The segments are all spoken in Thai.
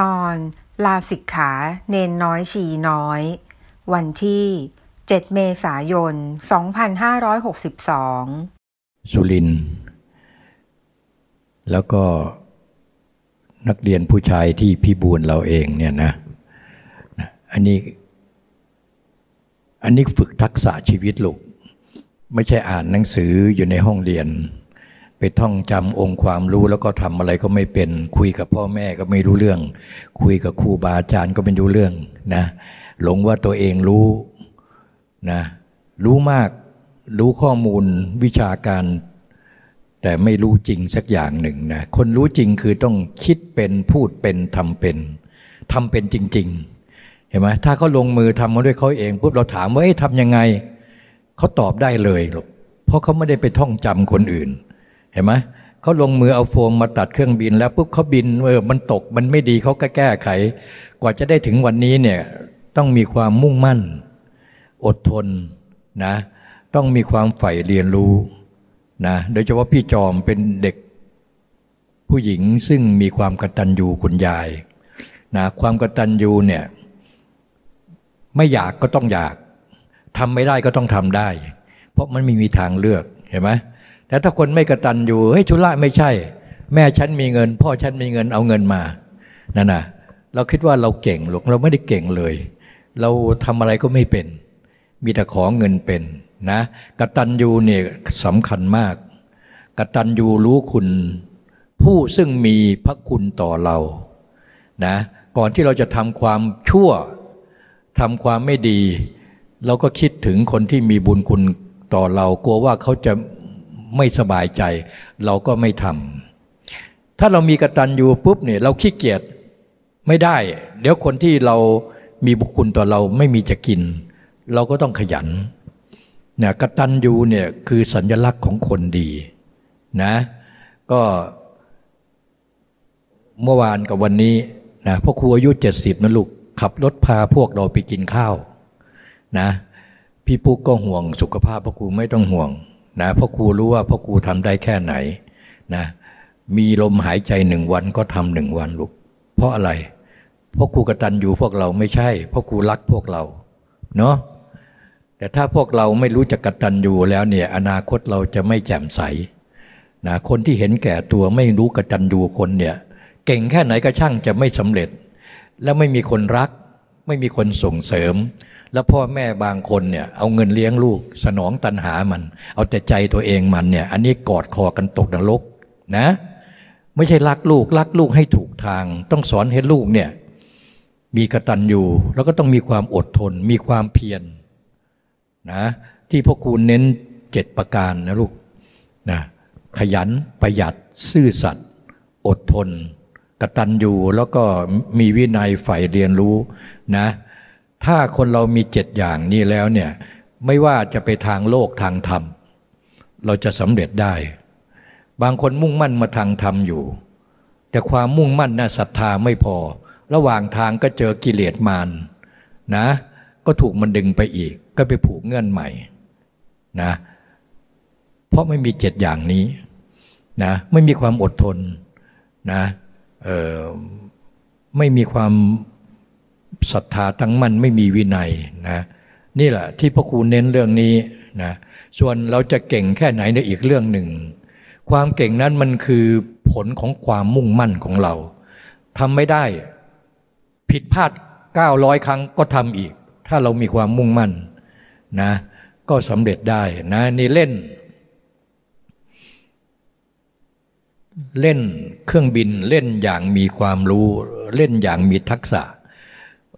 ตอนลาสิกขาเนนน้อยชีน้อย วันที่ 7 เมษายน 2562 สุริน แล้วก็นักเรียนผู้ชายที่พิบูลเราเองเนี่ยนะ อันนี้ อันนี้ฝึกทักษะชีวิตลูก ไม่ใช่อ่านหนังสืออยู่ในห้องเรียน ไปท่องจำองค์ความรู้แล้วก็ทำอะไรก็ไม่เป็น คุยกับพ่อแม่ก็ไม่รู้เรื่อง คุยกับครูบาอาจารย์ก็ไม่รู้เรื่องนะหลงว่าตัวเองรู้นะรู้มากรู้ข้อมูลวิชาการ แต่ไม่รู้จริงสักอย่างหนึ่งนะคนรู้จริงคือต้องคิดเป็นพูดเป็นทำเป็นทำเป็นจริง ๆ เห็นไหมถ้าเขาลงมือทำมาด้วยเขาเองปุ๊บเราถามว่าเอ๊ะทำยังไงเขาตอบได้เลยหรอกเพราะเขาไม่ได้ไปท่องจำคนอื่น เห็นไหมเขาลงมือเอาโฟมมาตัดเครื่องบิน แล้วปุ๊บเขาบินเออมันตกมันไม่ดีเขาก็แก้ไข กว่าจะได้ถึงวันนี้เนี่ยต้องมีความมุ่งมั่น อดทนนะต้องมีความใฝ่เรียนรู้นะโดยเฉพาะพี่จอมเป็นเด็กผู้หญิงซึ่งมีความกตัญญูคุณยายนะความกตัญญูเนี่ยไม่อยากก็ต้องอยากทำไม่ได้ก็ต้องทำได้ เพราะมันไม่มีทางเลือกเห็นไหม แต่ถ้าคนไม่กระตัญญูเฮ้ยชุละไม่ใช่ แม่ฉันมีเงิน พ่อฉันมีเงินเอาเงินมานั่นนะเราคิดว่าเราเก่งหรอกเราไม่ได้เก่งเลย เราทำอะไรก็ไม่เป็น มีแต่ขอเงินเป็นนะกตัญญูเนี่ยสำคัญมาก กตัญญูรู้คุณ ผู้ซึ่งมีพระคุณต่อเรานะก่อนที่เราจะทำความชั่วทำความไม่ดี เราก็คิดถึงคนที่มีบุญคุณต่อเรา กลัวว่าเขาจะ ไม่สบายใจ เราก็ไม่ทำถ้าเรามีกระตัญญูปุ๊บเนี่ยเราขี้เกียจไม่ได้ เดี๋ยวคนที่เรามีบุญคุณต่อเราไม่มีจะกิน เราก็ต้องขยันเนี่ยกตัญญูเนี่ยคือสัญลักษณ์ของคนดีนะก็เมื่อวานกับวันนี้นะพ่อครูอายุเจ็ดสิบนะลูกขับรถพาพวกเราไปกินข้าวนะพี่ปุ๊กก็ห่วงสุขภาพพ่อครูไม่ต้องห่วง นะพ่อครูรู้ว่าพ่อครูทำได้แค่ไหนนะมีลมหายใจหนึ่งวันก็ทำหนึ่งวันลูกเพราะอะไรพ่อครูกตัญญูพวกเราไม่ใช่พ่อครูรักพวกเราเนาะแต่ถ้าพวกเราไม่รู้จักกตัญญูแล้วเนี่ยอนาคตเราจะไม่แจ่มใสนะคนที่เห็นแก่ตัวไม่รู้กตัญญูคนเนี่ยเก่งแค่ไหนก็ช่างจะไม่สำเร็จ แล้วไม่มีคนรัก ไม่มีคนส่งเสริม แล้วพ่อแม่บางคนเนี่ยเอาเงินเลี้ยงลูกสนองตันหามัน เอาแต่ใจตัวเองมันเนี่ย อันนี้กอดคอกันตกนรกนะ ไม่ใช่รักลูกรักลูกให้ถูกทาง ต้องสอนให้ลูกเนี่ยมีกระตัญญูแล้วก็ต้องมีความอดทน มีความเพียรนะที่พ่อครูเน้นเจ็ดประการนะลูกนะขยันประหยัดซื่อสัตย์อดทนกระตัญญูแล้วก็มีวินัยใฝ่เรียนรู้นะ ถ้าคนเรามีเจ็ดอย่างนี้แล้วเนี่ยไม่ว่าจะไปทางโลกทางธรรม เราจะสำเร็จได้ บางคนมุ่งมั่นมาทางธรรมอยู่ แต่ความมุ่งมั่นนะ่ะศรัทธาไม่พอ ระหว่างทางก็เจอกิเลสมารนะก็ถูกมันดึงไปอีก ก็ไปผูกเงื่อนใหม่นะ เพราะไม่มีเจ็ดอย่างนี้นะไม่มีความอดทนนะไม่มีความ ศรัทธาตั้งมั่นไม่มีวินัยนะนี่แหละที่พ่อครูเน้นเรื่องนี้นะส่วนเราจะเก่งแค่ไหนในอีกเรื่องหนึ่ง ความเก่งนั้นมันคือผลของความมุ่งมั่นของเราทำไม่ได้ ผิดพลาด 900 ครั้งก็ทำอีก ถ้าเรามีความมุ่งมั่นนะก็สำเร็จได้นะนี่เล่น เล่นเครื่องบินเล่นอย่างมีความรู้ เล่นอย่างมีทักษะ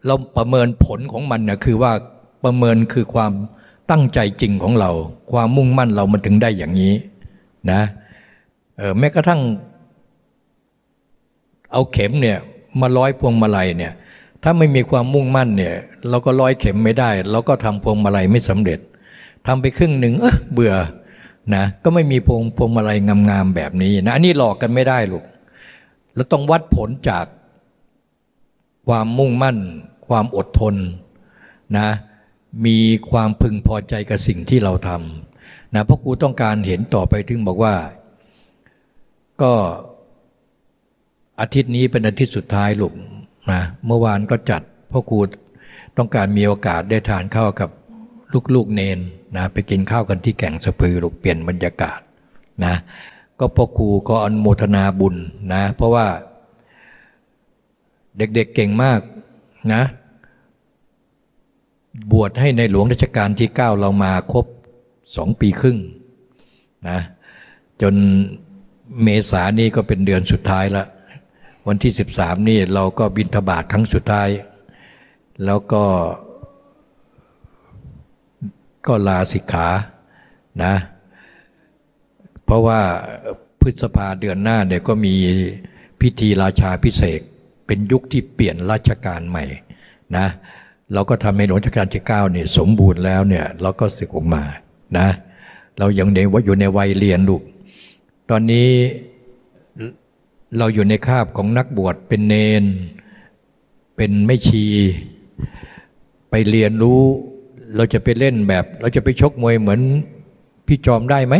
เราประเมินผลของมันนะคือว่าประเมินคือความตั้งใจจริงของเรา ความมุ่งมั่นเรามันถึงได้อย่างนี้นะแม้กระทั่ง เอาเข็มเนี่ยมาร้อยพวงมาลัยเนี่ยถ้าไม่มีความมุ่งมั่นเนี่ยเราก็ร้อยเข็มไม่ได้ เราก็ทำพวงมาลัยไม่สำเร็จทำไปครึ่งหนึ่งเออเบื่อนะก็ไม่มีพวงพวงมาลัยงามๆแบบนี้นะอันนี้หลอกกันไม่ได้ลูกเราต้องวัดผลจากความมุ่งมั่น ความอดทนนะมีความพึงพอใจกับสิ่งที่เราทำนะเพราะกูต้องการเห็นต่อไปถึงบอกว่า ก็อาทิตย์นี้เป็นอาทิตย์สุดท้ายลูกนะเมื่อวานก็จัดพ่อครูต้องการมีโอกาสได้ทานข้าวกับลูกๆเนนนะไปกินข้าวกันที่แก่งสะพือลูกเปลี่ยนบรรยากาศนะก็พ่อครูก็อนโมทนาบุญนะเพราะว่าเด็กๆเก่งมาก นะบวชให้ในหลวงรัชกาลที่เก้าเรามาครบสองปีครึ่งนะจนเมษานี่ก็เป็นเดือนสุดท้ายล้ววันที่สิบสามนี่เราก็บินทบาทครั้งสุดท้าย แล้วก็ก็ลาสิกขานะเพราะว่าพฤษภาเดือนหน้าเนี่ยก็มีพิธีราชาพิเศษ เป็นยุคที่เปลี่ยนราชการใหม่นะเราก็ทำให้หลวงรัชกาลที่เก้าเนี่ยสมบูรณ์แล้วเนี่ยเราก็สึกออกมานะเรายังในว่าอยู่ในวัยเรียนลูก ตอนนี้เราอยู่ในคาบของนักบวชเป็นเนน เป็นไม่ชี ไปเรียนรู้ เราจะไปเล่นแบบ เราจะไปชกมวยเหมือนพี่จอมได้ไหม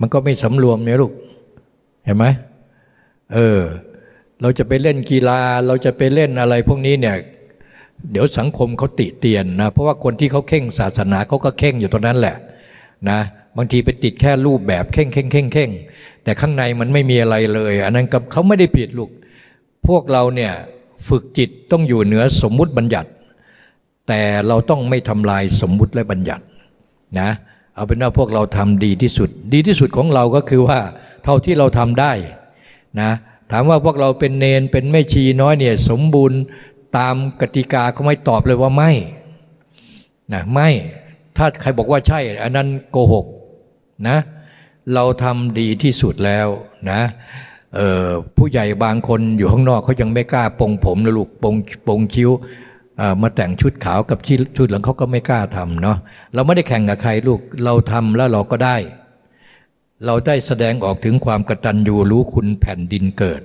มันก็ไม่สำรวมเนี่ยลูก เห็นไหมเออ เราจะไปเล่นกีฬาเราจะไปเล่นอะไรพวกนี้เนี่ยเดี๋ยวสังคมเขาติเตียนนะเพราะว่าคนที่เขาเข่งศาสนาเขาก็เข่งอยู่ตรงนั้นแหละนะบางทีไปติดแค่รูปแบบเข่งเข่งเข่งเข่งแต่ข้างในมันไม่มีอะไรเลย อันนั้นกับเขาไม่ได้ผิดลูกพวกเราเนี่ยฝึกจิตต้องอยู่เหนือสมมุติบัญญัติ แต่เราต้องไม่ทำลายสมมุติและบัญญัตินะเอาเป็นว่าพวกเราทำดีที่สุด ดีที่สุดของเราก็คือว่า เท่าที่เราทำได้นะ ถามว่าพวกเราเป็นเนนเป็นแม่ชีน้อยเนี่ยสมบูรณ์ตามกติกาเขาไม่ตอบเลยว่าไม่นะไม่ถ้าใครบอกว่าใช่ อันนั้นโกหกนะเราทำดีที่สุดแล้วนะผู้ใหญ่บางคนอยู่ข้างนอกเขายังไม่กล้าปงผมนะลูกปงปงคิ้วมาแต่งชุดขาวกับชุดหลังเขาก็ไม่กล้าทำเนาะเราไม่ได้แข่งกับใครลูกเราทำแล้วเราก็ได้ เราได้แสดงออกถึงความกตัญญูรู้คุณแผ่นดินเกิด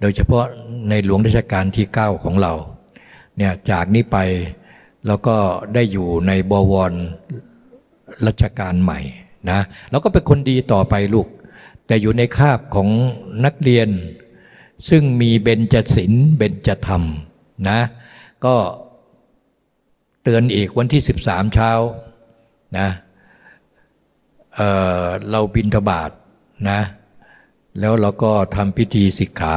โดยเฉพาะในหลวงราชการที่เก้าของเราเนี่ยจากนี้ไปเราก็ได้อยู่ในบวรรัชการใหม่นะเราก็เป็นคนดีต่อไปลูก แต่อยู่ในคาบของนักเรียน ซึ่งมีเบญจศิลป์เบญจธรรมนะก็เตือนอีกวันที่สิบสามเช้านะ เเราบินทบาทนะ แล้วเราก็ทำพิธีสิกขา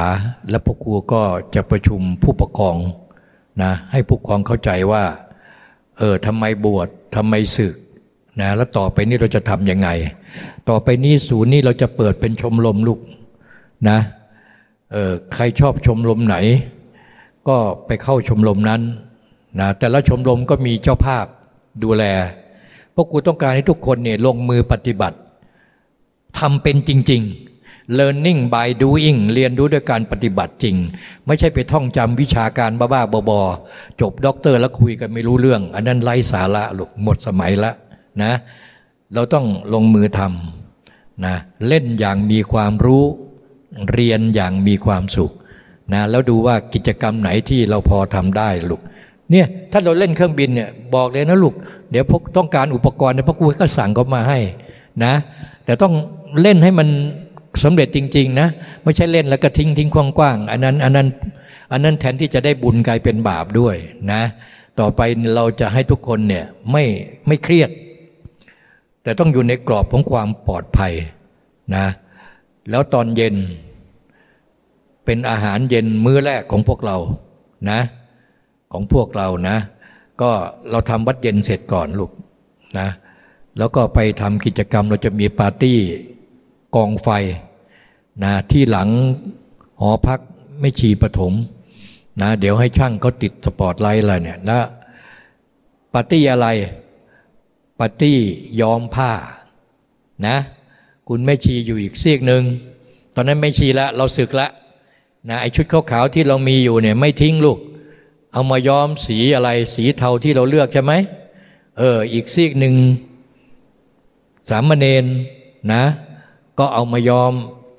และพวกครูก็จะประชุมผู้ปกครองนะให้ผู้ปกครองเข้าใจว่า เออทำไมบวชทำไมศึกนะแล้วต่อไปนี้เราจะทำยังไง ต่อไปนี้ศูนย์นี้เราจะเปิดเป็นชมรมลูกนะเออใครชอบชมรมไหน ก็ไปเข้าชมรมนั้นนะแต่ละชมรมก็มีเจ้าภาพดูแล พวกกูต้องการให้ทุกคนเนี่ยลงมือปฏิบัติทำเป็นจริง ๆ learning by doing เรียนรู้ด้วยการปฏิบัติจริง ไม่ใช่ไปท่องจำวิชาการบ้าๆบอๆจบด็อกเตอร์แล้วคุยกันไม่รู้เรื่อง อันนั้นไร้สาระลูกหมดสมัยละนะเราต้องลงมือทำนะเล่นอย่างมีความรู้เรียนอย่างมีความสุขนะแล้วดูว่ากิจกรรมไหนที่เราพอทำได้ลูก เนี่ยถ้าเราเล่นเครื่องบินเนี่ยบอกเลยนะลูก เดี๋ยวพกต้องการอุปกรณ์เนี่ยพระกูก็สั่งเขามาให้นะ แต่ต้องเล่นให้มันสำเร็จจริง ๆ นะ ไม่ใช่เล่นแล้วก็ทิ้งทิ้งกว้างๆอันนั้นอันนั้นอันนั้นแทนที่จะได้บุญกลายเป็นบาปด้วยนะ ต่อไปเราจะให้ทุกคนเนี่ยไม่ไม่เครียด แต่ต้องอยู่ในกรอบของความปลอดภัยนะ แล้วตอนเย็นเป็นอาหารเย็นมื้อแรกของพวกเรานะ ของพวกเรานะ ก็เราทำวัดเย็นเสร็จก่อนลูกนะแล้วก็ไปทำกิจกรรมเราจะมีปาร์ตี้กองไฟนะที่หลังหอพักแม่ชีประถมนะเดี๋ยวให้ช่างเขาติดสปอตไลท์อะไรเนี่ยแล้วปาร์ตี้อะไรปาร์ตี้ย้อมผ้านะคุณแม่ชีอยู่อีกเสียกหนึ่งตอนนั้นไม่ชีละเราสึกละนะไอชุดขาวๆที่เรามีอยู่เนี่ยไม่ทิ้งลูก เอามาย้อมสีอะไรสีเทาที่เราเลือกใช่ไหมเอออีกซีกหนึ่งสามเณรนะ ก็เอามาย้อม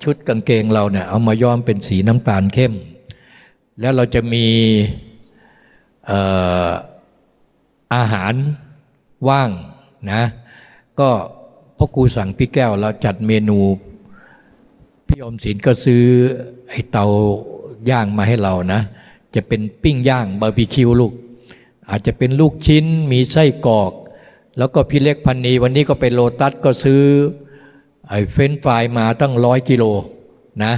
ชุดกางเกงเราเนี่ยเอามาย้อมเป็นสีน้ำตาลเข้ม แล้วเราจะมีอาหารว่างนะก็พ่อครูสั่งพี่แก้วเราจัดเมนู พี่อมศิลก็ซื้อไอเตาย่างมาให้เรานะ จะเป็นปิ้งย่างบาร์บีคิวลูก อาจจะเป็นลูกชิ้นมีไส้กรอก แล้วก็พี่เล็กพันนีวันนี้ก็ไปโลตัสก็ซื้อไอ้เฟรนช์ฟรายมาตั้งร้อยกิโลนะ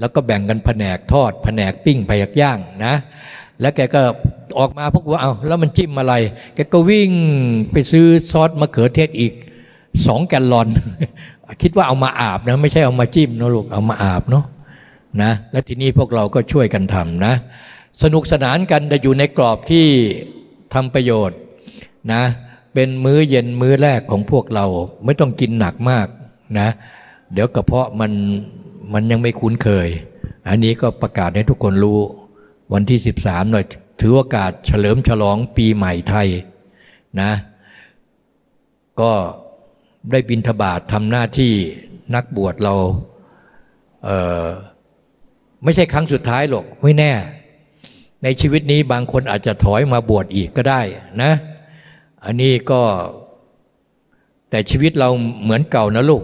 แล้วก็แบ่งกันแผนกทอด แผนกปิ้งแผนกย่างนะ แล้วแกก็ออกมาพวกว่าเอาแล้วมันจิ้มอะไร แกก็วิ่งไปซื้อซอสมะเขือเทศอีกสองแกลลอน คิดว่าเอามาอาบนะ ไม่ใช่เอามาจิ้มนะลูกเอามาอาบเนาะนะ และทีนี้พวกเราก็ช่วยกันทำนะ สนุกสนานกันแต่อยู่ในกรอบที่ทำประโยชน์นะเป็นมื้อเย็นมื้อแรกของพวกเราไม่ต้องกินหนักมากนะเดี๋ยวกระเพาะมันมันยังไม่คุ้นเคย อันนี้ก็ประกาศให้ทุกคนรู้วันที่ 13 หน่อย ถือโอกาสเฉลิมฉลองปีใหม่ไทยนะก็ได้บินทบาททำหน้าที่นักบวชเราเไม่ใช่ครั้งสุดท้ายหรอก ไม่แน่ ในชีวิตนี้บางคนอาจจะถอยมาบวชอีกก็ได้นะ อันนี้ก็แต่ชีวิตเราเหมือนเก่านะลูก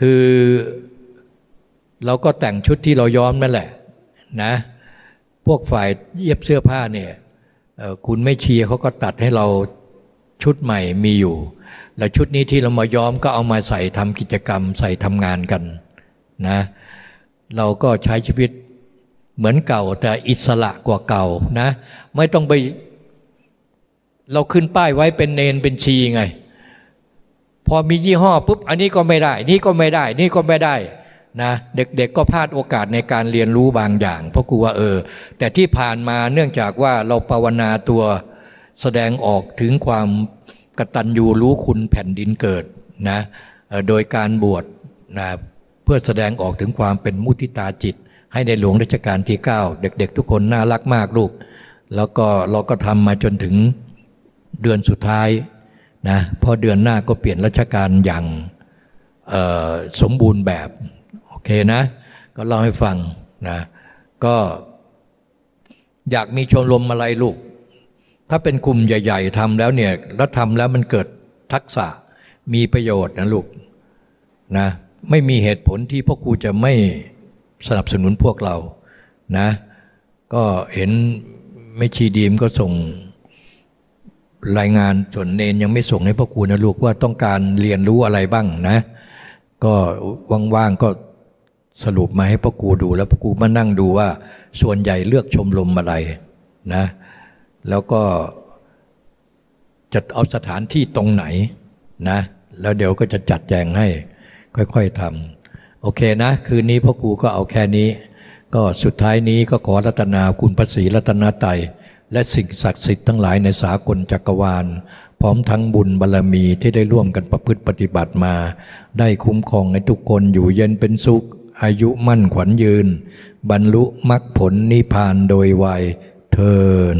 คือเราก็แต่งชุดที่เราย้อมนั่นแหละนะพวกฝ่ายเย็บเสื้อผ้าเนี่ยคุณไม่เชียร์เขาก็ตัดให้เราชุดใหม่มีอยู่ แล้วชุดนี้ที่เรามาย้อมก็เอามาใส่ทำกิจกรรม ใส่ทำงานกันนะ เราก็ใช้ชีวิต เหมือนเก่าแต่อิสระกว่าเก่านะ ไม่ต้องไป เราขึ้นป้ายไว้เป็นเนนเป็นชีไง พอมียี่ห้อปุ๊บอันนี้ก็ไม่ได้ นี่ก็ไม่ได้ นี่ก็ไม่ได้นะเด็กๆก็พลาดโอกาสในการเรียนรู้บางอย่าง เพราะกลัวเออ แต่ที่ผ่านมาเนื่องจากว่าเราภาวนาตัวแสดงออกถึงความกตัญญูรู้คุณแผ่นดินเกิดนะโดยการบวชนะเพื่อแสดงออกถึงความเป็นมุทิตาจิต ให้ในหลวงรัชกาลที่ 9 เด็กๆ ทุกคนน่ารักมากลูก แล้วก็เราก็ทำมาจนถึงเดือนสุดท้ายนะพอเดือนหน้าก็เปลี่ยนรัชกาลอย่างสมบูรณ์แบบโอเคนะ ก็เล่าให้ฟังนะก็อยากมีชมรมอะไรลูก ถ้าเป็นกลุ่มใหญ่ ๆทำแล้วเนี่ยแล้วทำแล้วมันเกิดทักษะมีประโยชน์นะลูกนะไม่มีเหตุผลที่พ่อครูจะไม่ สนับสนุนพวกเรานะ ก็เห็นไม่ชีดีมก็ส่งรายงานส่วนเนนยังไม่ส่งให้พ่อครูนะลูกว่าต้องการเรียนรู้อะไรบ้างนะ ก็ว่างๆก็สรุปมาให้พ่อครูดู แล้วพ่อครูมานั่งดูว่า ส่วนใหญ่เลือกชมรมอะไรนะ แล้วก็จะเอาสถานที่ตรงไหนนะ แล้วเดี๋ยวก็จะจัดแจงให้ค่อยๆทำ โอเคนะ คืนนี้พ่อครูก็เอาแค่นี้ ก็สุดท้ายนี้ก็ขอรัตนาคุณพระศรีรัตนไตและสิ่งศักดิ์สิทธิ์ทั้งหลายในสากลจักรวาล พร้อมทั้งบุญบารรมีที่ได้ร่วมกันประพฤติปฏิบัติมา ได้คุ้มครองให้ทุกคนอยู่เย็นเป็นสุข อายุมั่นขวัญยืน บรรลุมรรคผลนิพพานโดยไวยเทิน